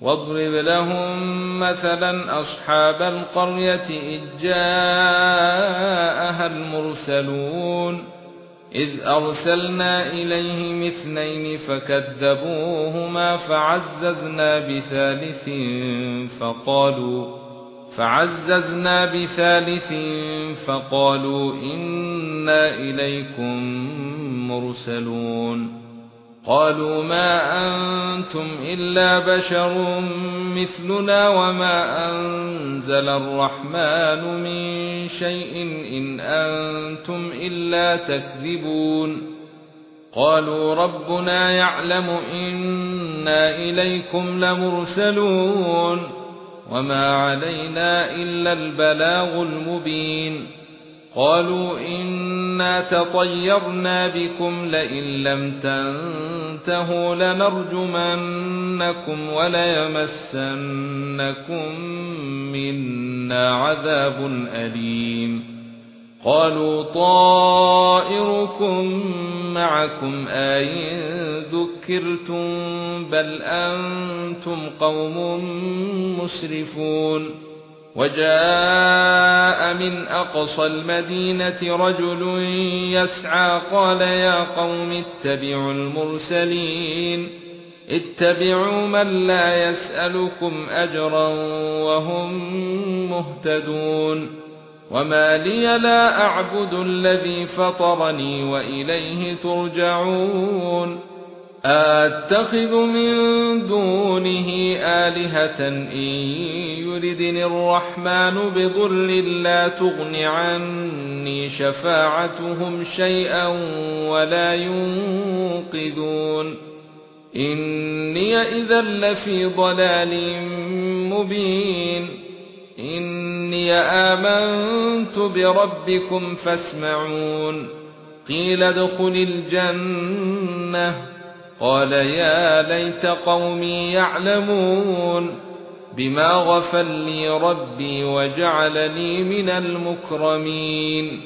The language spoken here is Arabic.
واضرب لهم مثلا أصحاب القرية إذ جاءها المرسلون إذ أرسلنا إليهم اثنين فكذبوهما فعززنا بثالث فقالوا فعززنا بثالث فقالوا إنا إليكم مرسلون. قالوا ما أنتم إلا بشر مثلنا وما أنزل الرحمن من شيء إن أنتم إلا تكذبون. قالوا ربنا يعلم إنا إليكم لمرسلون وما علينا إلا البلاغ المبين. قالوا إنا تطيرنا بكم لئن لم تنتهوا لنرجمنكم وليمسنكم منا عذاب أليم. قالوا طائركم معكم آي ذكرتم بل أنتم قوم مسرفون. وجاء من أقصى المدينة رجل يسعى قال يا قوم اتبعوا المرسلين اتبعوا من لا يسألكم أجرا وهم مهتدون وما لي لا أعبد الذي فطرني وإليه ترجعون اتخذ من دونه الهه ان يردني الرحمن بضر لا تغن عني شفاعتهم شيئا ولا ينقذون اني اذا لفي ضلال مبين اني امنت بربكم فاسمعون قيل ادخل الجنه قال يا ليت قومي يعلمون بما غفل لي ربي وجعلني من المكرمين